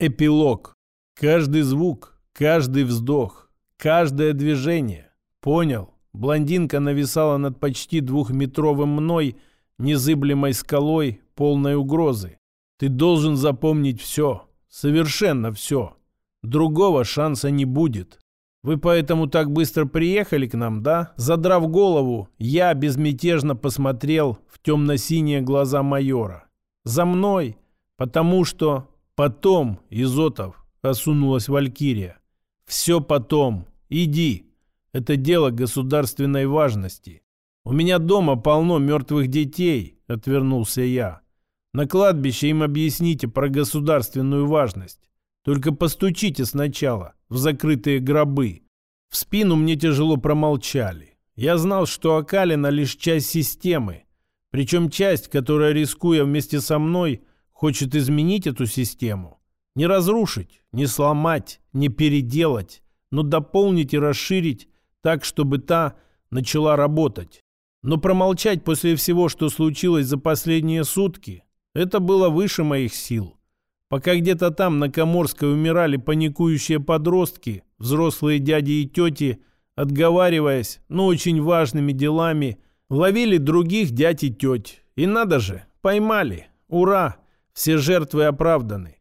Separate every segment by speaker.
Speaker 1: Эпилог. Каждый звук, каждый вздох, каждое движение. Понял? Блондинка нависала над почти двухметровым мной, незыблемой скалой, полной угрозы. Ты должен запомнить все. Совершенно все. Другого шанса не будет. Вы поэтому так быстро приехали к нам, да? Задрав голову, я безмятежно посмотрел в темно-синие глаза майора. За мной, потому что потом, Изотов, осунулась Валькирия. Все потом. Иди. Это дело государственной важности. У меня дома полно мертвых детей, отвернулся я. На кладбище им объясните про государственную важность. Только постучите сначала в закрытые гробы. В спину мне тяжело промолчали. Я знал, что Акалина лишь часть системы, причем часть, которая, рискуя вместе со мной, хочет изменить эту систему. Не разрушить, не сломать, не переделать, но дополнить и расширить так, чтобы та начала работать. Но промолчать после всего, что случилось за последние сутки, это было выше моих сил. Пока где-то там на Коморской умирали паникующие подростки, взрослые дяди и тети, отговариваясь, но очень важными делами, ловили других дядь и теть. И надо же, поймали. Ура! Все жертвы оправданы.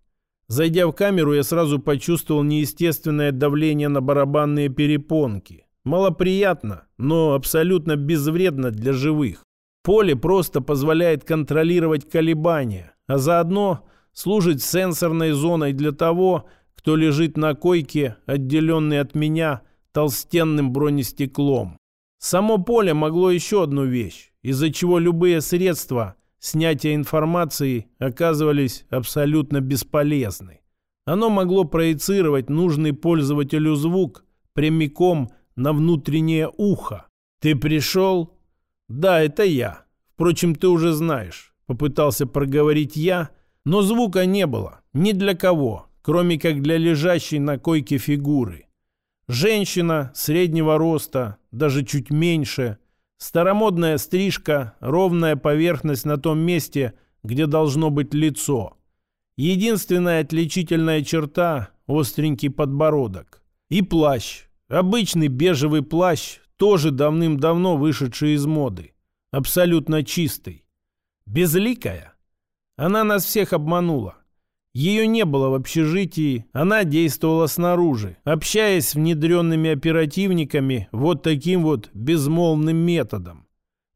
Speaker 1: Зайдя в камеру, я сразу почувствовал неестественное давление на барабанные перепонки. Малоприятно, но абсолютно безвредно для живых. Поле просто позволяет контролировать колебания, а заодно служит сенсорной зоной для того, кто лежит на койке, отделенный от меня толстенным бронестеклом. Само поле могло еще одну вещь, из-за чего любые средства снятия информации оказывались абсолютно бесполезны. Оно могло проецировать нужный пользователю звук прямиком на внутреннее ухо. «Ты пришел?» «Да, это я. Впрочем, ты уже знаешь», — попытался проговорить я, — но звука не было ни для кого, кроме как для лежащей на койке фигуры. Женщина среднего роста, даже чуть меньше, старомодная стрижка, ровная поверхность на том месте, где должно быть лицо. Единственная отличительная черта – остренький подбородок. И плащ. Обычный бежевый плащ, тоже давным-давно вышедший из моды. Абсолютно чистый. Безликая. Она нас всех обманула. Ее не было в общежитии, она действовала снаружи, общаясь с внедренными оперативниками вот таким вот безмолвным методом.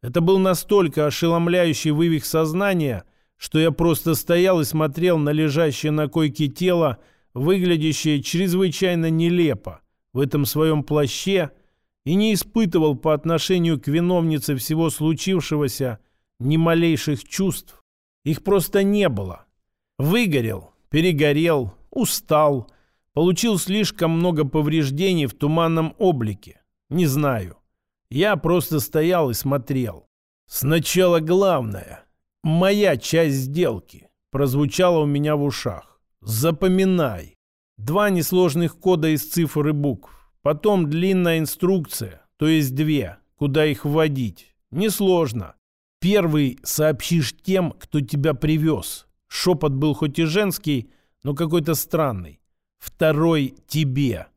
Speaker 1: Это был настолько ошеломляющий вывих сознания, что я просто стоял и смотрел на лежащее на койке тело, выглядящее чрезвычайно нелепо в этом своем плаще, и не испытывал по отношению к виновнице всего случившегося ни малейших чувств. Их просто не было. Выгорел, перегорел, устал, получил слишком много повреждений в туманном облике. Не знаю. Я просто стоял и смотрел. Сначала главное. Моя часть сделки прозвучала у меня в ушах. Запоминай. Два несложных кода из цифр и букв. Потом длинная инструкция, то есть две, куда их вводить. Несложно. Первый сообщишь тем, кто тебя привез. Шепот был хоть и женский, но какой-то странный. Второй тебе.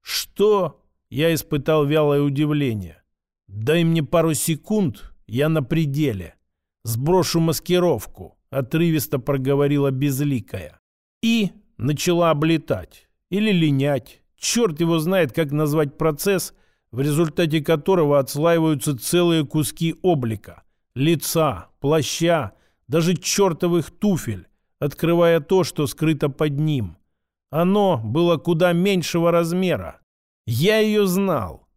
Speaker 1: Что? Я испытал вялое удивление. Дай мне пару секунд, я на пределе. Сброшу маскировку, отрывисто проговорила безликая. И начала облетать. Или линять. Черт его знает, как назвать процесс, в результате которого отслаиваются целые куски облика лица, плаща, даже чертовых туфель, открывая то, что скрыто под ним. Оно было куда меньшего размера. Я ее знал.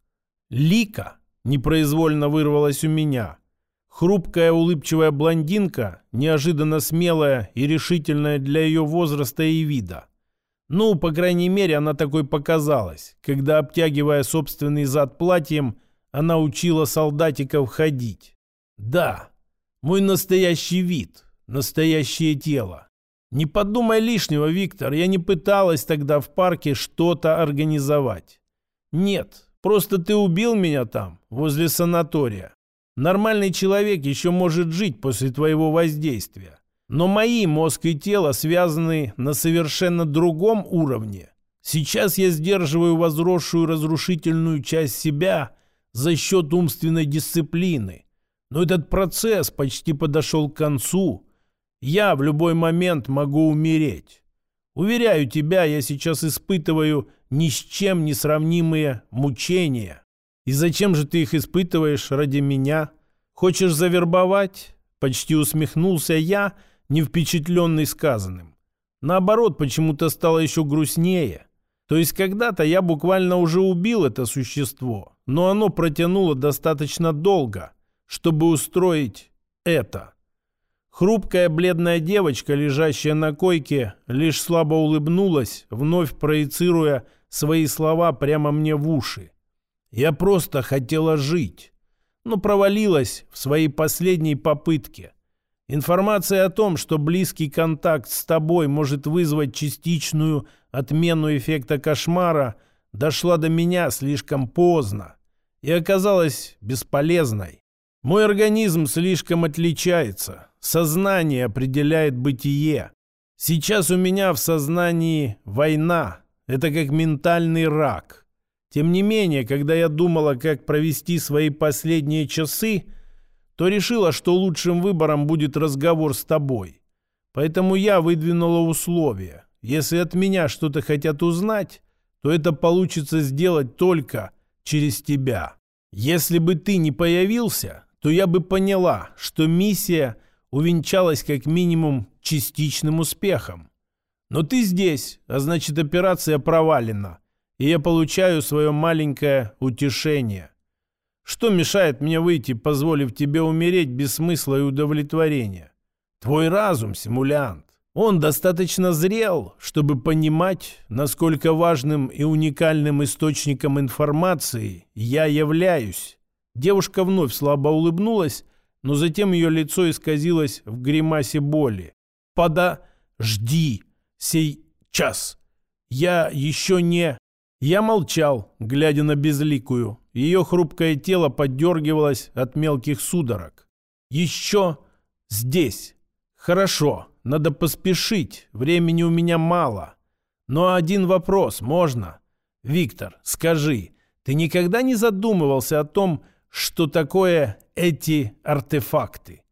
Speaker 1: Лика непроизвольно вырвалась у меня. Хрупкая улыбчивая блондинка, неожиданно смелая и решительная для ее возраста и вида. Ну, по крайней мере, она такой показалась, когда, обтягивая собственный зад платьем, она учила солдатиков ходить. Да, мой настоящий вид, настоящее тело. Не подумай лишнего, Виктор, я не пыталась тогда в парке что-то организовать. Нет, просто ты убил меня там, возле санатория. Нормальный человек еще может жить после твоего воздействия. Но мои мозг и тело связаны на совершенно другом уровне. Сейчас я сдерживаю возросшую разрушительную часть себя за счет умственной дисциплины. Но этот процесс почти подошел к концу. Я в любой момент могу умереть. Уверяю тебя, я сейчас испытываю ни с чем не сравнимые мучения. И зачем же ты их испытываешь ради меня? Хочешь завербовать? Почти усмехнулся я, не впечатленный сказанным. Наоборот, почему-то стало еще грустнее. То есть когда-то я буквально уже убил это существо, но оно протянуло достаточно долго, чтобы устроить это. Хрупкая бледная девочка, лежащая на койке, лишь слабо улыбнулась, вновь проецируя свои слова прямо мне в уши. «Я просто хотела жить, но провалилась в своей последней попытке. Информация о том, что близкий контакт с тобой может вызвать частичную отмену эффекта кошмара, дошла до меня слишком поздно и оказалась бесполезной. Мой организм слишком отличается. Сознание определяет бытие. Сейчас у меня в сознании война. Это как ментальный рак. Тем не менее, когда я думала, как провести свои последние часы, то решила, что лучшим выбором будет разговор с тобой. Поэтому я выдвинула условия. Если от меня что-то хотят узнать, то это получится сделать только через тебя. Если бы ты не появился, то я бы поняла, что миссия увенчалась как минимум частичным успехом. Но ты здесь, а значит операция провалена, и я получаю свое маленькое утешение. Что мешает мне выйти, позволив тебе умереть без смысла и удовлетворения? Твой разум, симулянт. Он достаточно зрел, чтобы понимать, насколько важным и уникальным источником информации я являюсь. Девушка вновь слабо улыбнулась, но затем ее лицо исказилось в гримасе боли. «Подожди! Сей час! Я еще не...» Я молчал, глядя на безликую. Ее хрупкое тело поддергивалось от мелких судорог. «Еще здесь. Хорошо, надо поспешить, времени у меня мало. Но один вопрос можно? Виктор, скажи, ты никогда не задумывался о том, что такое эти артефакты?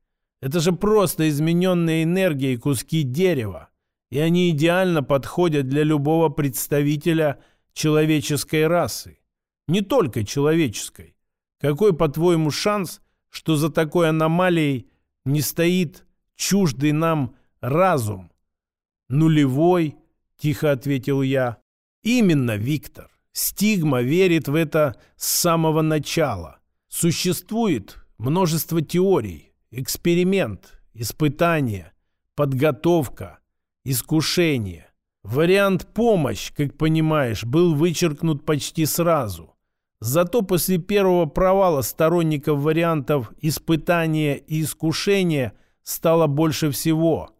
Speaker 1: Это же просто измененные энергией куски дерева, и они идеально подходят для любого представителя – человеческой расы. Не только человеческой. Какой, по-твоему, шанс, что за такой аномалией не стоит чуждый нам разум? Нулевой, тихо ответил я. Именно, Виктор. Стигма верит в это с самого начала. Существует множество теорий, эксперимент, испытание, подготовка, искушение. Вариант «помощь», как понимаешь, был вычеркнут почти сразу. Зато после первого провала сторонников вариантов «испытания» и «искушения» стало больше всего.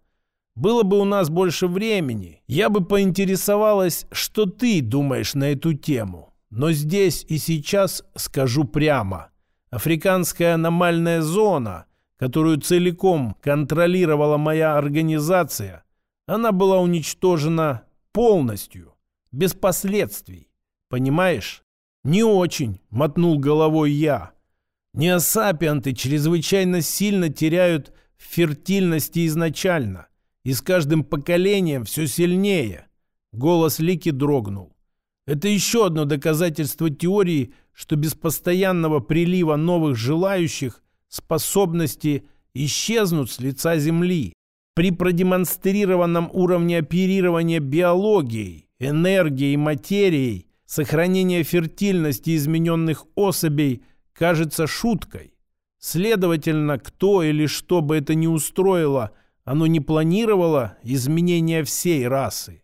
Speaker 1: Было бы у нас больше времени, я бы поинтересовалась, что ты думаешь на эту тему. Но здесь и сейчас скажу прямо. Африканская аномальная зона, которую целиком контролировала моя организация, она была уничтожена полностью, без последствий. Понимаешь? Не очень, мотнул головой я. Неосапианты чрезвычайно сильно теряют в фертильности изначально, и с каждым поколением все сильнее. Голос Лики дрогнул. Это еще одно доказательство теории, что без постоянного прилива новых желающих способности исчезнут с лица Земли. При продемонстрированном уровне оперирования биологией, энергией материей сохранение фертильности измененных особей кажется шуткой. Следовательно, кто или что бы это ни устроило, оно не планировало изменения всей расы.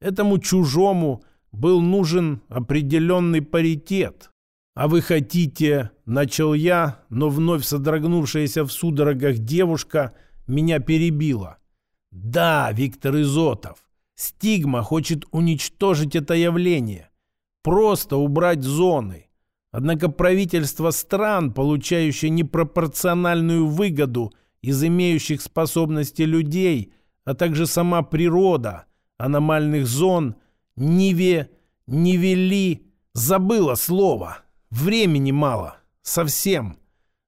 Speaker 1: Этому чужому был нужен определенный паритет. «А вы хотите...» — начал я, но вновь содрогнувшаяся в судорогах девушка — меня перебило. Да, Виктор Изотов, стигма хочет уничтожить это явление. Просто убрать зоны. Однако правительство стран, получающие непропорциональную выгоду из имеющих способности людей, а также сама природа аномальных зон не ве, не вели, забыла слово. Времени мало. Совсем.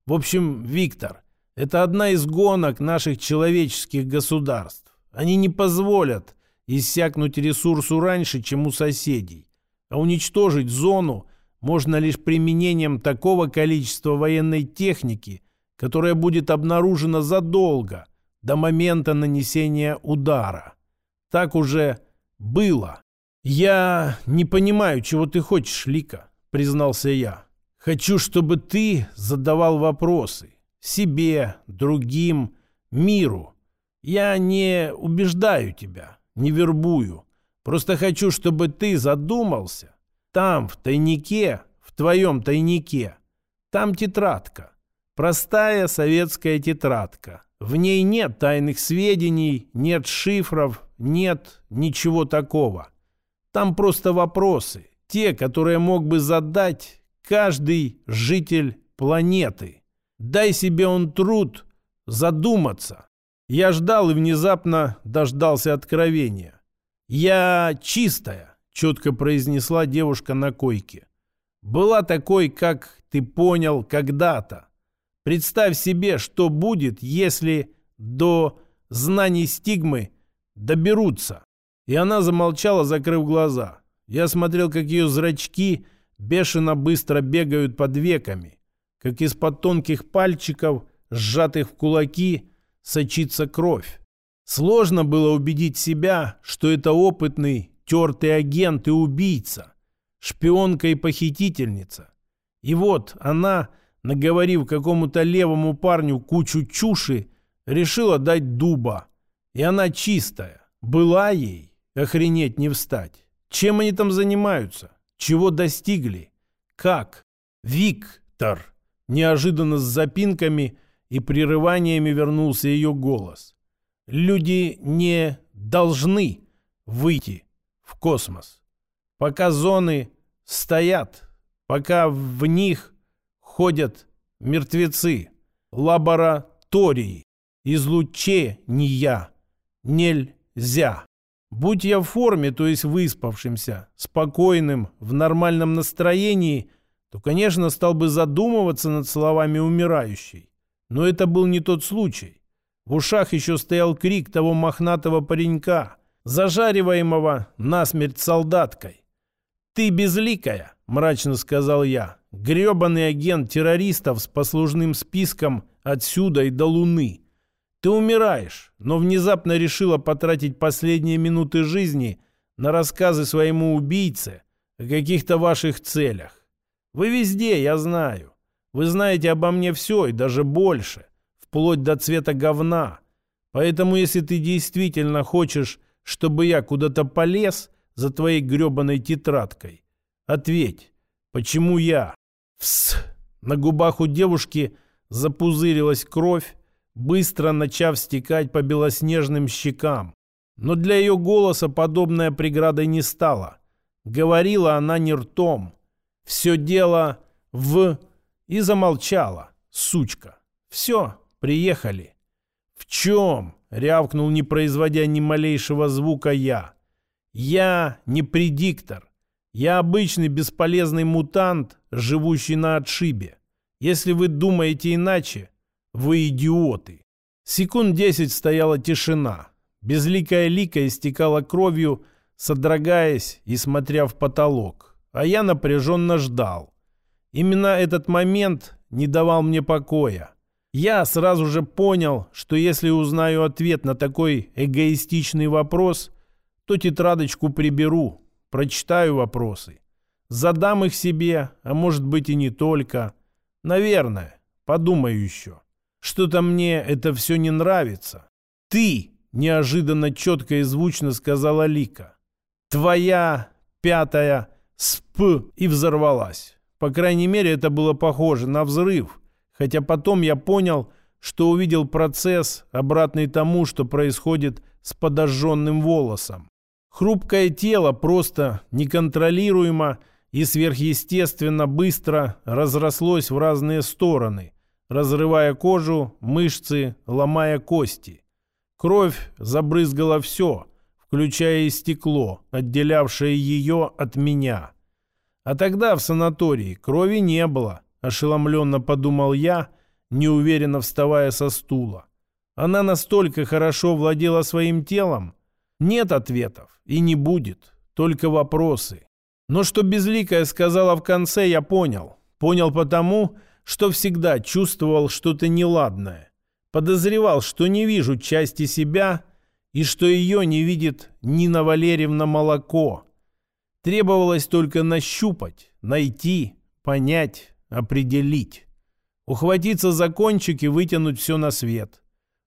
Speaker 1: В общем, Виктор, это одна из гонок наших человеческих государств. Они не позволят иссякнуть ресурсу раньше, чем у соседей. А уничтожить зону можно лишь применением такого количества военной техники, которая будет обнаружена задолго до момента нанесения удара. Так уже было. «Я не понимаю, чего ты хочешь, Лика», — признался я. «Хочу, чтобы ты задавал вопросы. Себе, другим, миру. Я не убеждаю тебя, не вербую. Просто хочу, чтобы ты задумался. Там, в тайнике, в твоем тайнике, там тетрадка. Простая советская тетрадка. В ней нет тайных сведений, нет шифров, нет ничего такого. Там просто вопросы, те, которые мог бы задать каждый житель планеты. Дай себе он труд задуматься. Я ждал и внезапно дождался откровения. «Я чистая», — четко произнесла девушка на койке. «Была такой, как ты понял когда-то. Представь себе, что будет, если до знаний стигмы доберутся». И она замолчала, закрыв глаза. Я смотрел, как ее зрачки бешено быстро бегают под веками, как из-под тонких пальчиков, сжатых в кулаки, сочится кровь. Сложно было убедить себя, что это опытный, тертый агент и убийца, шпионка и похитительница. И вот она, наговорив какому-то левому парню кучу чуши, решила дать дуба. И она чистая. Была ей. Охренеть не встать. Чем они там занимаются? Чего достигли? Как? Виктор. Неожиданно с запинками и прерываниями вернулся ее голос. Люди не должны выйти в космос. Пока зоны стоят, пока в них ходят мертвецы, лаборатории, излучения нельзя. Будь я в форме, то есть выспавшимся, спокойным, в нормальном настроении, то, конечно, стал бы задумываться над словами умирающей. Но это был не тот случай. В ушах еще стоял крик того мохнатого паренька, зажариваемого насмерть солдаткой. «Ты безликая», — мрачно сказал я, — «гребаный агент террористов с послужным списком отсюда и до Луны». Ты умираешь, но внезапно решила потратить последние минуты жизни на рассказы своему убийце о каких-то ваших целях. Вы везде, я знаю. Вы знаете обо мне все и даже больше, вплоть до цвета говна. Поэтому, если ты действительно хочешь, чтобы я куда-то полез за твоей гребаной тетрадкой, ответь, почему я? Вс! На губах у девушки запузырилась кровь, быстро начав стекать по белоснежным щекам. Но для ее голоса подобная преградой не стала. Говорила она не ртом. Все дело в... И замолчала, сучка. Все, приехали. В чем? Рявкнул, не производя ни малейшего звука я. Я не предиктор. Я обычный бесполезный мутант, живущий на отшибе. Если вы думаете иначе, вы идиоты!» Секунд десять стояла тишина. Безликая лика истекала кровью, содрогаясь и смотря в потолок. А я напряженно ждал. Именно этот момент не давал мне покоя. Я сразу же понял, что если узнаю ответ на такой эгоистичный вопрос, то тетрадочку приберу, прочитаю вопросы. Задам их себе, а может быть и не только. Наверное, подумаю еще. Что-то мне это все не нравится. Ты, неожиданно четко и звучно сказала Лика. Твоя пятая сп и взорвалась. По крайней мере, это было похоже на взрыв. Хотя потом я понял, что увидел процесс, обратный тому, что происходит с подожженным волосом. Хрупкое тело просто неконтролируемо и сверхъестественно быстро разрослось в разные стороны, разрывая кожу, мышцы, ломая кости. Кровь забрызгала все, включая и стекло, отделявшее ее от меня. А тогда в санатории крови не было, ошеломленно подумал я, неуверенно вставая со стула. Она настолько хорошо владела своим телом? Нет ответов и не будет, только вопросы. Но что Безликая сказала в конце, я понял. Понял потому, что всегда чувствовал что-то неладное. Подозревал, что не вижу части себя и что ее не видит Нина Валерьевна Молоко. Требовалось только нащупать, найти, понять, определить. Ухватиться за кончик и вытянуть все на свет.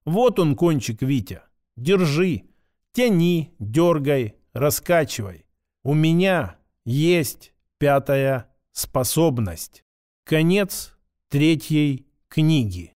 Speaker 1: Вот он кончик, Витя. Держи. Тяни, дергай, раскачивай. У меня есть пятая способность. Конец третьей книги.